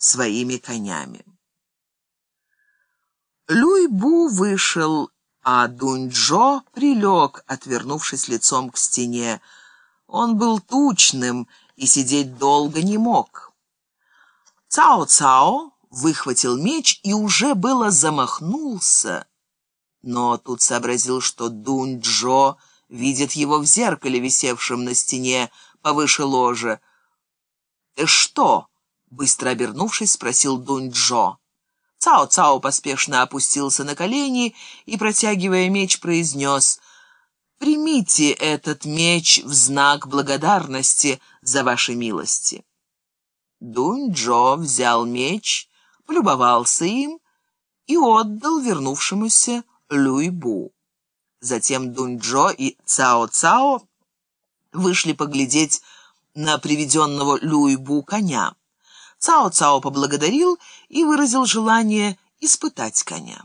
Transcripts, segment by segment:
своими конями. Люй-Бу вышел, а Дунь-Джо прилег, отвернувшись лицом к стене. Он был тучным и сидеть долго не мог. Цао-Цао выхватил меч и уже было замахнулся, но тут сообразил, что Дунь-Джо видит его в зеркале, висевшем на стене повыше ложа. «Ты что?» — быстро обернувшись, спросил Дунь-Джо. Цао-Цао поспешно опустился на колени и, протягивая меч, произнес «Примите этот меч в знак благодарности за ваши милости». Дунь-Джо взял меч, полюбовался им и отдал вернувшемуся Люй-Бу. Затем Дунь-Джо и Цао-Цао вышли поглядеть на приведенного Люй-Бу коня. Цао-Цао поблагодарил и выразил желание испытать коня.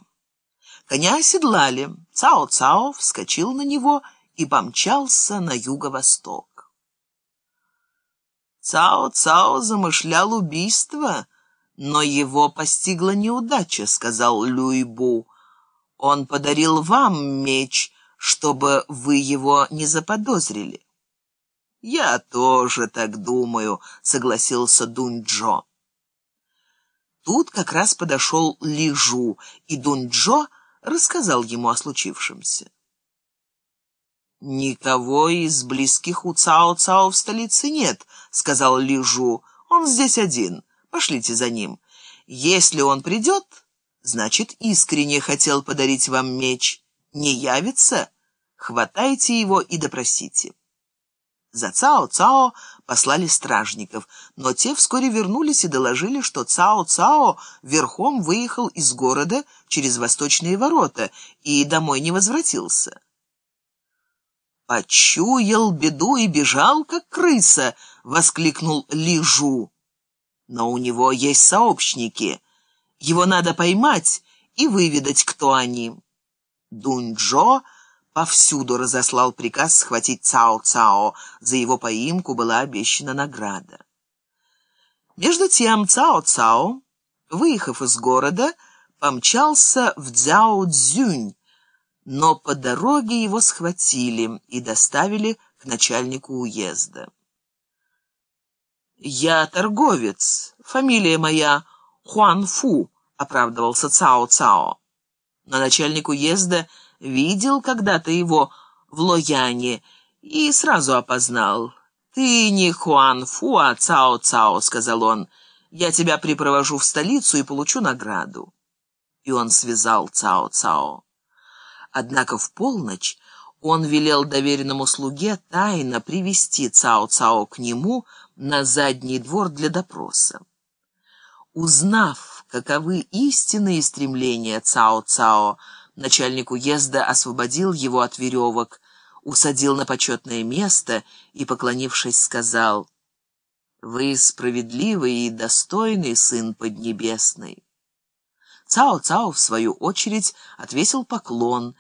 Коня оседлали, Цао-Цао вскочил на него и помчался на юго-восток. Цао-Цао замышлял убийство, но его постигла неудача, сказал Люй-Бу. Он подарил вам меч, чтобы вы его не заподозрили. «Я тоже так думаю», — согласился Дунь-Джо. Тут как раз подошел Лижу, и Дунь-Джо рассказал ему о случившемся. «Никого из близких у Цао-Цао в столице нет», — сказал Лижу. «Он здесь один. Пошлите за ним. Если он придет, значит, искренне хотел подарить вам меч. Не явится? Хватайте его и допросите». За Цао-Цао послали стражников, но те вскоре вернулись и доложили, что Цао-Цао верхом выехал из города через восточные ворота и домой не возвратился. «Почуял беду и бежал, как крыса!» — воскликнул Лижу. «Но у него есть сообщники. Его надо поймать и выведать, кто они». Дунь-Джо повсюду разослал приказ схватить Цао-Цао. За его поимку была обещана награда. Между тем Цао-Цао, выехав из города, помчался в Цзяо-Цзюнь, но по дороге его схватили и доставили к начальнику уезда. «Я торговец, фамилия моя Хуан Фу», — оправдывался Цао-Цао. Но начальник уезда — видел когда-то его в Лояне и сразу опознал. «Ты не Хуан Фу, а Цао Цао», — сказал он. «Я тебя припровожу в столицу и получу награду». И он связал Цао Цао. Однако в полночь он велел доверенному слуге тайно привести Цао Цао к нему на задний двор для допроса. Узнав, каковы истинные стремления Цао Цао, Начальник уезда освободил его от веревок, усадил на почетное место и, поклонившись, сказал, «Вы справедливый и достойный сын Поднебесный». Цао-Цао, в свою очередь, отвесил поклон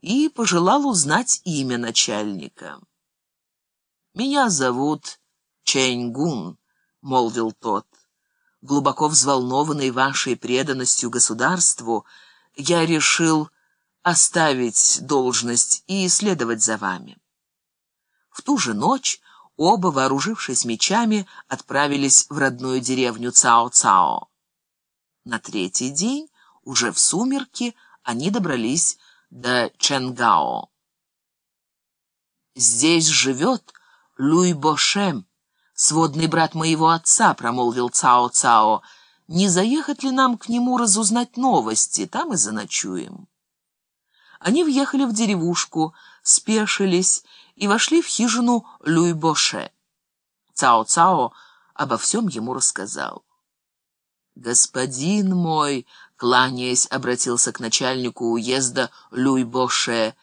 и пожелал узнать имя начальника. «Меня зовут Чэньгун», — молвил тот. «Глубоко взволнованный вашей преданностью государству, я решил оставить должность и следовать за вами. В ту же ночь оба, вооружившись мечами, отправились в родную деревню Цао-Цао. На третий день, уже в сумерки, они добрались до Ченгао. «Здесь живет Люй Бошем, сводный брат моего отца», — промолвил Цао-Цао. «Не заехать ли нам к нему разузнать новости? Там и заночуем». Они въехали в деревушку, спешились и вошли в хижину Люй-Боше. Цао-Цао обо всем ему рассказал. «Господин мой», — кланяясь, обратился к начальнику уезда Люй-Боше,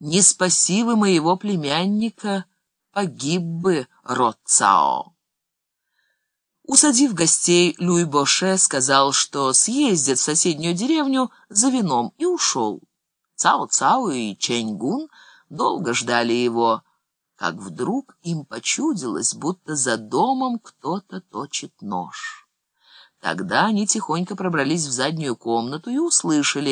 «не спаси вы моего племянника, погиб бы род Цао». Усадив гостей, Люй-Боше сказал, что съездит в соседнюю деревню за вином, и ушел. Цао-Цао и Чэньгун долго ждали его, как вдруг им почудилось, будто за домом кто-то точит нож. Тогда они тихонько пробрались в заднюю комнату и услышали,